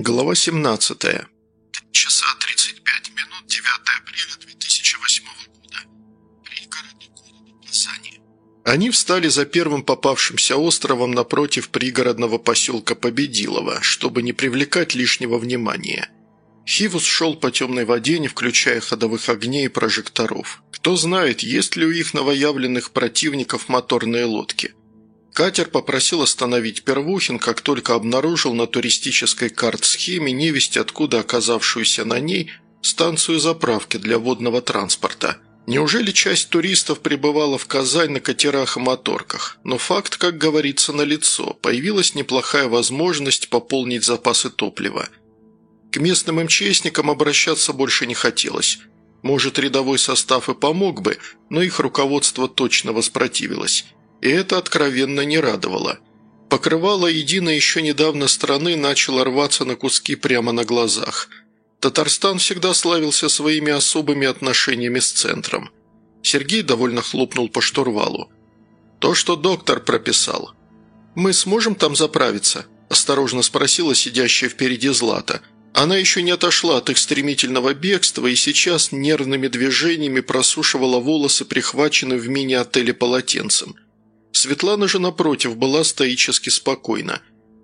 Глава 17. 3 часа 35 минут 9 апреля 2008 года. Пригородный город Казани. Они встали за первым попавшимся островом напротив пригородного поселка Победилова, чтобы не привлекать лишнего внимания. Хивус шел по темной воде, не включая ходовых огней и прожекторов. Кто знает, есть ли у их новоявленных противников моторные лодки. Катер попросил остановить Первухин, как только обнаружил на туристической карт-схеме невесть, откуда оказавшуюся на ней станцию заправки для водного транспорта. Неужели часть туристов пребывала в Казань на катерах и моторках? Но факт, как говорится, налицо. Появилась неплохая возможность пополнить запасы топлива. К местным МЧСникам обращаться больше не хотелось. Может, рядовой состав и помог бы, но их руководство точно воспротивилось. И это откровенно не радовало. Покрывало едино еще недавно страны начало рваться на куски прямо на глазах. Татарстан всегда славился своими особыми отношениями с центром. Сергей довольно хлопнул по штурвалу. «То, что доктор прописал. Мы сможем там заправиться?» – осторожно спросила сидящая впереди Злата. Она еще не отошла от их стремительного бегства и сейчас нервными движениями просушивала волосы, прихваченные в мини-отеле полотенцем – Светлана же, напротив, была стоически спокойна.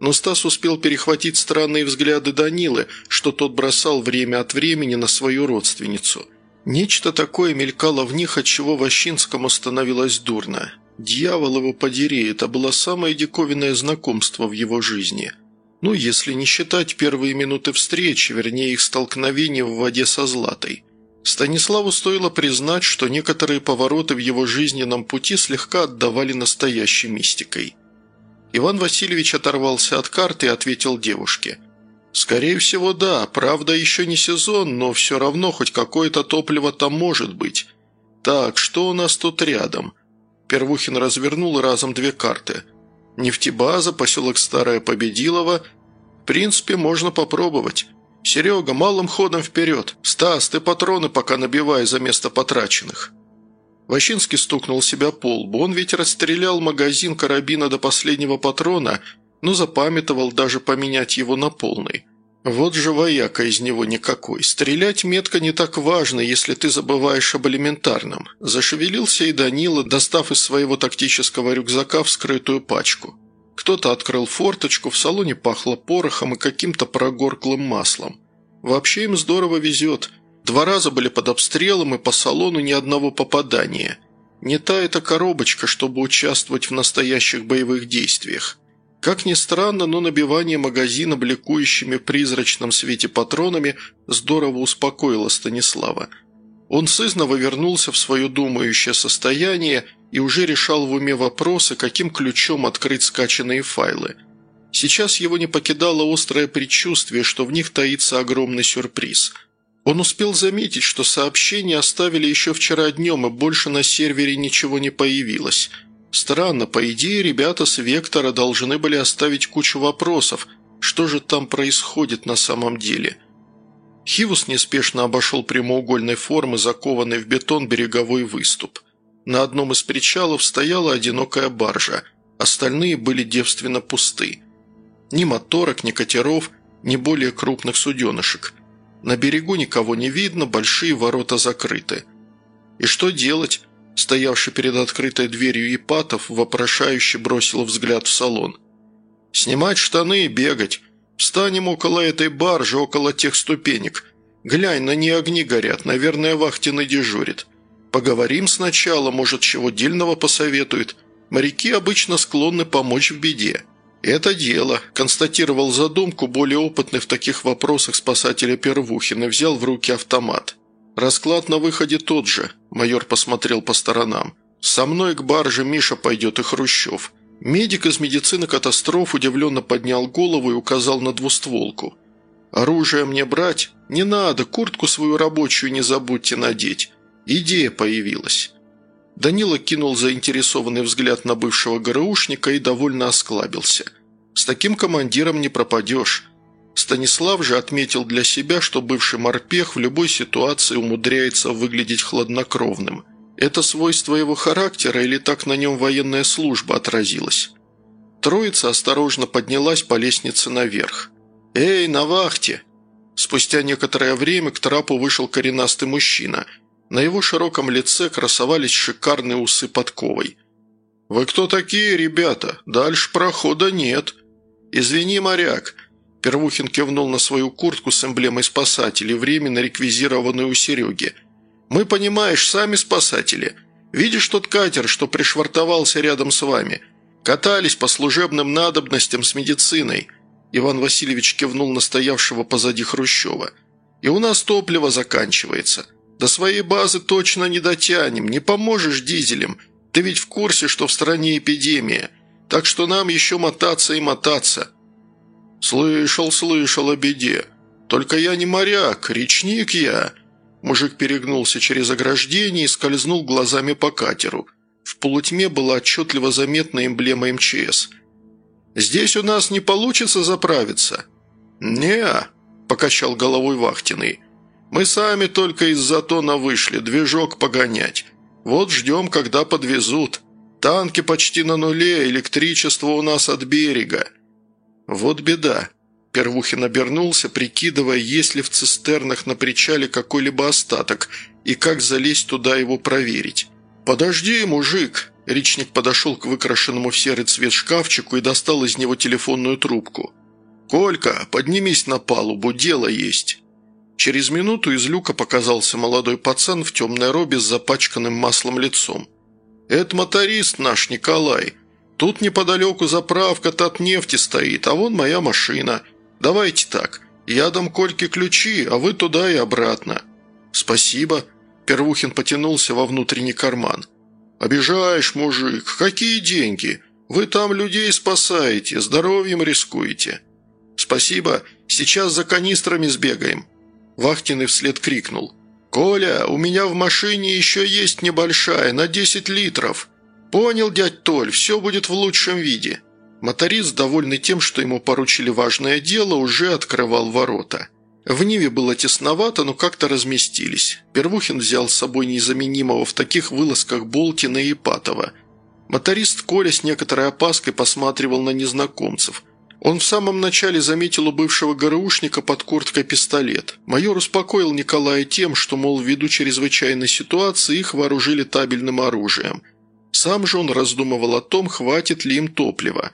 Но Стас успел перехватить странные взгляды Данилы, что тот бросал время от времени на свою родственницу. Нечто такое мелькало в них, от чего Ващинскому становилось дурно. Дьявол его подери, это было самое диковинное знакомство в его жизни. Ну, если не считать первые минуты встречи, вернее их столкновения в воде со Златой. Станиславу стоило признать, что некоторые повороты в его жизненном пути слегка отдавали настоящей мистикой. Иван Васильевич оторвался от карты и ответил девушке. «Скорее всего, да. Правда, еще не сезон, но все равно хоть какое-то топливо там может быть. Так, что у нас тут рядом?» Первухин развернул разом две карты. «Нефтебаза, поселок Старая Победилова. В принципе, можно попробовать». «Серега, малым ходом вперед! Стас, ты патроны пока набивай за место потраченных!» Ващинский стукнул себя по лбу. Он ведь расстрелял магазин карабина до последнего патрона, но запамятовал даже поменять его на полный. Вот же вояка из него никакой. Стрелять метко не так важно, если ты забываешь об элементарном. Зашевелился и Данила, достав из своего тактического рюкзака вскрытую пачку. Кто-то открыл форточку, в салоне пахло порохом и каким-то прогорклым маслом. Вообще им здорово везет. Два раза были под обстрелом и по салону ни одного попадания. Не та эта коробочка, чтобы участвовать в настоящих боевых действиях. Как ни странно, но набивание магазина бликующими в призрачном свете патронами здорово успокоило Станислава. Он сызново вернулся в свое думающее состояние и уже решал в уме вопросы, каким ключом открыть скачанные файлы. Сейчас его не покидало острое предчувствие, что в них таится огромный сюрприз. Он успел заметить, что сообщения оставили еще вчера днем, и больше на сервере ничего не появилось. Странно, по идее, ребята с Вектора должны были оставить кучу вопросов, что же там происходит на самом деле – Хивус неспешно обошел прямоугольной формы, закованный в бетон береговой выступ. На одном из причалов стояла одинокая баржа, остальные были девственно пусты. Ни моторок, ни катеров, ни более крупных суденышек. На берегу никого не видно, большие ворота закрыты. И что делать? Стоявший перед открытой дверью Ипатов вопрошающе бросил взгляд в салон. «Снимать штаны и бегать. Встанем около этой баржи, около тех ступенек. Глянь, на ней огни горят, наверное, вахтенный дежурит. Поговорим сначала, может, чего дельного посоветует. Моряки обычно склонны помочь в беде». «Это дело», – констатировал задумку более опытный в таких вопросах спасателя Первухин и взял в руки автомат. «Расклад на выходе тот же», – майор посмотрел по сторонам. «Со мной к барже Миша пойдет и Хрущев. Медик из медицины катастроф удивленно поднял голову и указал на двустволку. «Оружие мне брать? Не надо, куртку свою рабочую не забудьте надеть. Идея появилась». Данила кинул заинтересованный взгляд на бывшего ГРУшника и довольно осклабился. «С таким командиром не пропадешь». Станислав же отметил для себя, что бывший морпех в любой ситуации умудряется выглядеть хладнокровным – это свойство его характера или так на нем военная служба отразилась? Троица осторожно поднялась по лестнице наверх. «Эй, на вахте!» Спустя некоторое время к трапу вышел коренастый мужчина. На его широком лице красовались шикарные усы подковой. «Вы кто такие, ребята? Дальше прохода нет». «Извини, моряк». Первухин кивнул на свою куртку с эмблемой спасателей, временно реквизированную у Сереги. «Мы, понимаешь, сами спасатели. Видишь тот катер, что пришвартовался рядом с вами? Катались по служебным надобностям с медициной». Иван Васильевич кивнул на стоявшего позади Хрущева. «И у нас топливо заканчивается. До своей базы точно не дотянем, не поможешь дизелем. Ты ведь в курсе, что в стране эпидемия, так что нам еще мотаться и мотаться». «Слышал, слышал о беде. Только я не моряк, речник я». Мужик перегнулся через ограждение и скользнул глазами по катеру. В полутьме была отчетливо заметна эмблема МЧС – Здесь у нас не получится заправиться». «Не-а», покачал головой вахтенный. «Мы сами только из затона вышли, движок погонять. Вот ждем, когда подвезут. Танки почти на нуле, электричество у нас от берега». «Вот беда». Первухин обернулся, прикидывая, есть ли в цистернах на причале какой-либо остаток и как залезть туда его проверить. «Подожди, мужик!» Речник подошел к выкрашенному в серый цвет шкафчику и достал из него телефонную трубку. «Колька, поднимись на палубу, дело есть». Через минуту из люка показался молодой пацан в темной робе с запачканным маслом лицом. «Это моторист наш, Николай. Тут неподалеку заправка Татнефти стоит, а вон моя машина. Давайте так, я дам Кольке ключи, а вы туда и обратно». «Спасибо». Первухин потянулся во внутренний карман. «Обижаешь, мужик, какие деньги? Вы там людей спасаете, здоровьем рискуете». «Спасибо, сейчас за канистрами сбегаем». Вахтенный вслед крикнул. «Коля, у меня в машине еще есть небольшая, на 10 литров. Понял, дядь Толь, все будет в лучшем виде». Моторист, довольный тем, что ему поручили важное дело, уже открывал ворота. В Ниве было тесновато, но как-то разместились. Первухин взял с собой незаменимого в таких вылазках Болтина и Ипатова. Моторист Коля с некоторой опаской посматривал на незнакомцев. Он в самом начале заметил у бывшего ГРУшника под курткой пистолет. Майор успокоил Николая тем, что, мол, ввиду чрезвычайной ситуации их вооружили табельным оружием. Сам же он раздумывал о том, хватит ли им топлива.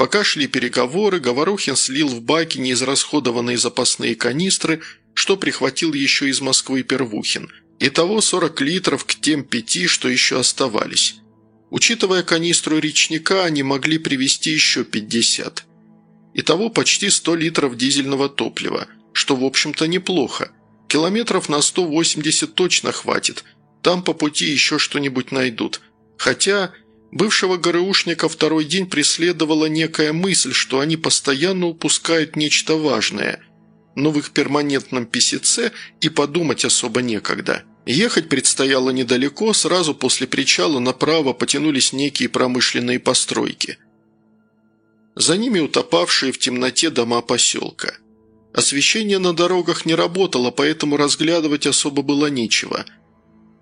Пока шли переговоры, Говорухин слил в баки неизрасходованные запасные канистры, что прихватил еще из Москвы Первухин. Итого 40 литров к тем пяти, что еще оставались. Учитывая канистру речника, они могли привезти еще 50. Итого почти 100 литров дизельного топлива, что в общем-то неплохо. Километров на 180 точно хватит, там по пути еще что-нибудь найдут. Хотя Бывшего ГРУшника второй день преследовала некая мысль, что они постоянно упускают нечто важное. Но в их перманентном писеце и подумать особо некогда. Ехать предстояло недалеко, сразу после причала направо потянулись некие промышленные постройки. За ними утопавшие в темноте дома поселка. Освещение на дорогах не работало, поэтому разглядывать особо было нечего –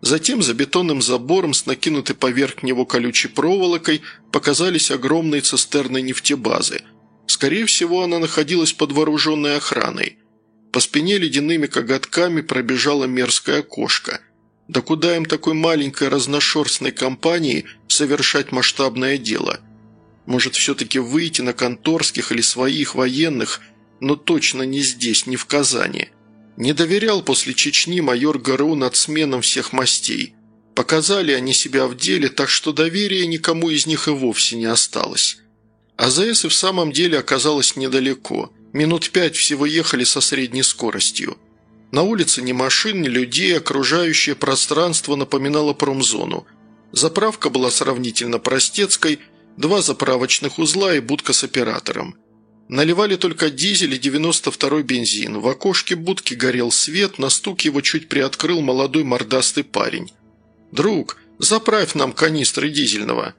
Затем за бетонным забором с накинутой поверх него колючей проволокой показались огромные цистерны нефтебазы. Скорее всего, она находилась под вооруженной охраной. По спине ледяными коготками пробежала мерзкая кошка. Да куда им такой маленькой разношерстной компании совершать масштабное дело? Может, все-таки выйти на конторских или своих военных, но точно не здесь, не в Казани. Не доверял после Чечни майор ГРУ нацменам всех мастей. Показали они себя в деле, так что доверия никому из них и вовсе не осталось. АЗС и в самом деле оказалось недалеко. Минут пять всего ехали со средней скоростью. На улице ни машин, ни людей, окружающее пространство напоминало промзону. Заправка была сравнительно простецкой, два заправочных узла и будка с оператором – Наливали только дизель и 92-й бензин. В окошке будки горел свет, на стук его чуть приоткрыл молодой мордастый парень. «Друг, заправь нам канистры дизельного».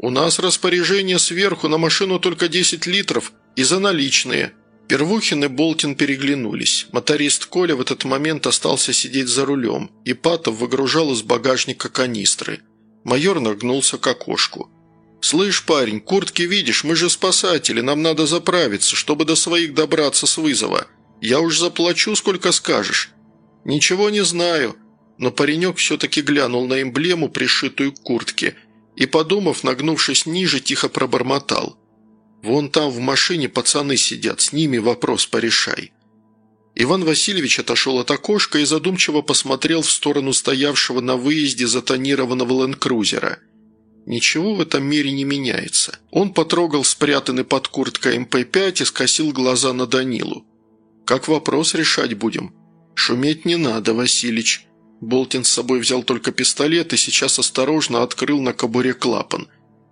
«У нас распоряжение сверху, на машину только 10 литров и за наличные». Первухин и Болтин переглянулись. Моторист Коля в этот момент остался сидеть за рулем, и Патов выгружал из багажника канистры. Майор нагнулся к окошку. «Слышь, парень, куртки видишь, мы же спасатели, нам надо заправиться, чтобы до своих добраться с вызова. Я уж заплачу, сколько скажешь». «Ничего не знаю», но паренек все-таки глянул на эмблему, пришитую к куртке, и, подумав, нагнувшись ниже, тихо пробормотал. «Вон там в машине пацаны сидят, с ними вопрос порешай». Иван Васильевич отошел от окошка и задумчиво посмотрел в сторону стоявшего на выезде затонированного ленд-крузера. Ничего в этом мире не меняется. Он потрогал спрятанный под курткой МП-5 и скосил глаза на Данилу. «Как вопрос решать будем?» «Шуметь не надо, Василич». Болтин с собой взял только пистолет и сейчас осторожно открыл на кобуре клапан.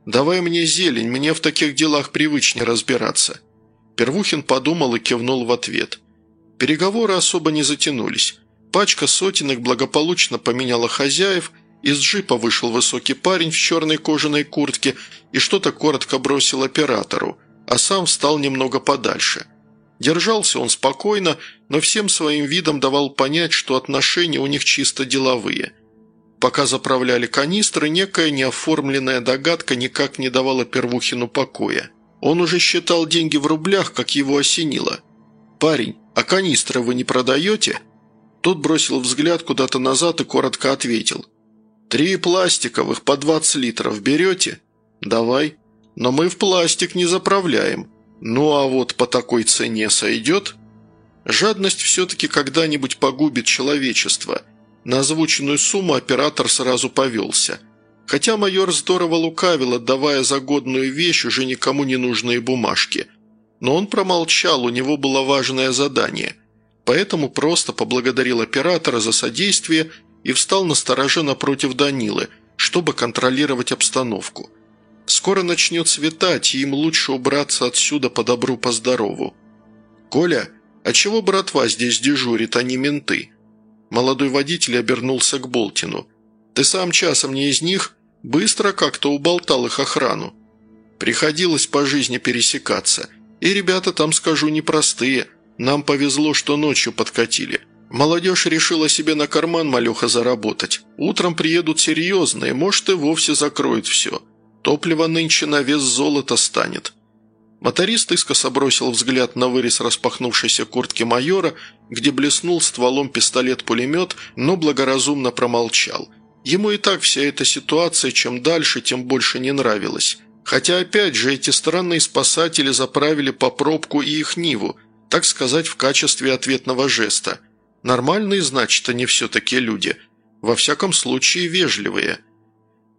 «Давай мне зелень, мне в таких делах привычнее разбираться». Первухин подумал и кивнул в ответ – Переговоры особо не затянулись. Пачка сотенок благополучно поменяла хозяев, из джипа вышел высокий парень в черной кожаной куртке и что-то коротко бросил оператору, а сам встал немного подальше. Держался он спокойно, но всем своим видом давал понять, что отношения у них чисто деловые. Пока заправляли канистры, некая неоформленная догадка никак не давала Первухину покоя. Он уже считал деньги в рублях, как его осенило. «Парень, а канистры вы не продаете?» Тот бросил взгляд куда-то назад и коротко ответил. «Три пластиковых по 20 литров берете?» «Давай. Но мы в пластик не заправляем. Ну а вот по такой цене сойдет?» Жадность все-таки когда-нибудь погубит человечество. На озвученную сумму оператор сразу повелся. Хотя майор здорово лукавил, отдавая за годную вещь уже никому не нужные бумажки – но он промолчал, у него было важное задание. Поэтому просто поблагодарил оператора за содействие и встал на стороже напротив Данилы, чтобы контролировать обстановку. Скоро начнет светать, и им лучше убраться отсюда по добру, по здорову. «Коля, а чего братва здесь дежурит, а не менты?» Молодой водитель обернулся к Болтину. «Ты сам часом не из них? Быстро как-то уболтал их охрану. Приходилось по жизни пересекаться. И ребята там, скажу, непростые. Нам повезло, что ночью подкатили. Молодежь решила себе на карман малюха заработать. Утром приедут серьезные, может и вовсе закроют все. Топливо нынче на вес золота станет. Моторист искоса бросил взгляд на вырез распахнувшейся куртки майора, где блеснул стволом пистолет-пулемет, но благоразумно промолчал. Ему и так вся эта ситуация чем дальше, тем больше не нравилась. Хотя, опять же, эти странные спасатели заправили по пробку и их Ниву, так сказать, в качестве ответного жеста. Нормальные, значит, они все-таки люди. Во всяком случае, вежливые.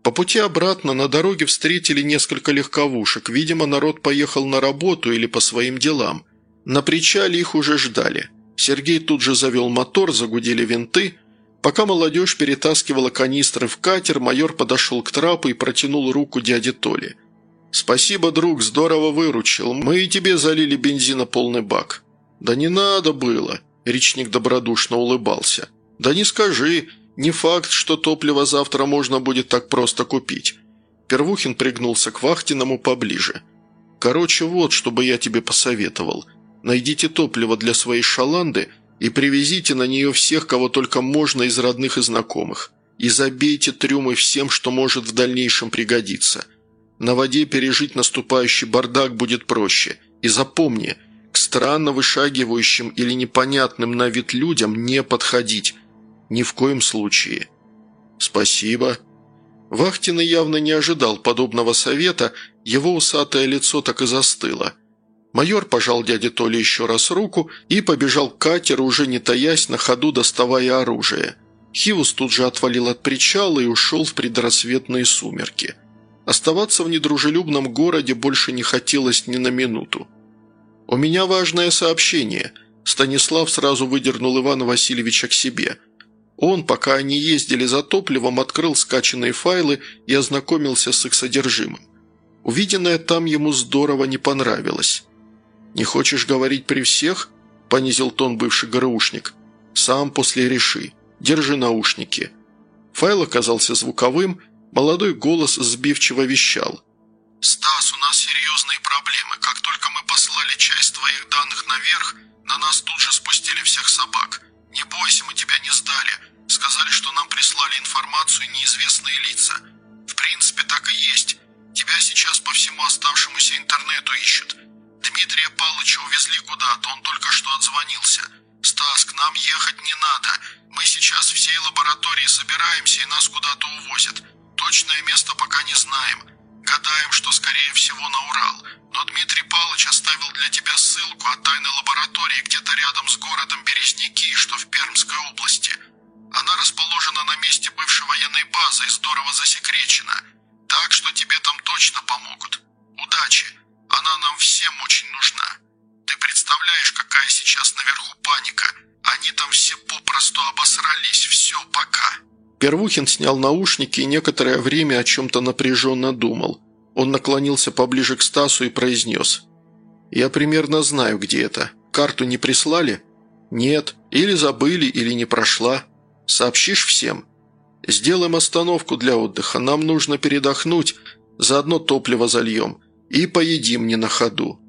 По пути обратно на дороге встретили несколько легковушек. Видимо, народ поехал на работу или по своим делам. На причале их уже ждали. Сергей тут же завел мотор, загудели винты. Пока молодежь перетаскивала канистры в катер, майор подошел к трапу и протянул руку дяде Толе – «Спасибо, друг, здорово выручил. Мы и тебе залили бензина полный бак». «Да не надо было», – речник добродушно улыбался. «Да не скажи, не факт, что топливо завтра можно будет так просто купить». Первухин пригнулся к Вахтиному поближе. «Короче, вот, чтобы я тебе посоветовал. Найдите топливо для своей шаланды и привезите на нее всех, кого только можно из родных и знакомых. И забейте трюмы всем, что может в дальнейшем пригодиться». На воде пережить наступающий бардак будет проще. И запомни, странно вышагивающим или непонятным на вид людям не подходить. Ни в коем случае. Спасибо. Вахтин явно не ожидал подобного совета, его усатое лицо так и застыло. Майор пожал дяде Толе еще раз руку и побежал к катеру, уже не таясь, на ходу доставая оружие. Хивус тут же отвалил от причала и ушел в предрассветные сумерки – Оставаться в недружелюбном городе больше не хотелось ни на минуту. «У меня важное сообщение», – Станислав сразу выдернул Ивана Васильевича к себе. Он, пока они ездили за топливом, открыл скачанные файлы и ознакомился с их содержимым. Увиденное там ему здорово не понравилось. «Не хочешь говорить при всех?» – понизил тон бывший ГРУшник. «Сам после реши. Держи наушники». Файл оказался звуковым – Молодой голос сбивчиво вещал. «Стас, у нас серьезные проблемы. Как только мы послали часть твоих данных наверх, на нас тут же спустили всех собак. Не бойся, мы тебя не сдали. Сказали, что нам прислали информацию неизвестные лица. В принципе, так и есть. Тебя сейчас по всему оставшемуся интернету ищут. Дмитрия Павловича увезли куда-то, он только что отзвонился. Стас, к нам ехать не надо. Мы сейчас всей лаборатории собираемся и нас куда-то увозят. Точное место пока не знаем. Гадаем, что скорее всего на Урал. Но Дмитрий Павлович оставил для тебя ссылку от тайной лаборатории где-то рядом с городом Березники, что в Пермской области. Она расположена на месте бывшей военной базы и здорово засекречена. Так что тебе там точно помогут. Удачи. Она нам всем очень нужна. Ты представляешь, какая сейчас наверху паника? Они там все попросту обосрались. Все, пока». Первухин снял наушники и некоторое время о чем-то напряженно думал. Он наклонился поближе к Стасу и произнес. «Я примерно знаю, где это. Карту не прислали?» «Нет. Или забыли, или не прошла. Сообщишь всем?» «Сделаем остановку для отдыха. Нам нужно передохнуть. Заодно топливо зальем. И поедим не на ходу.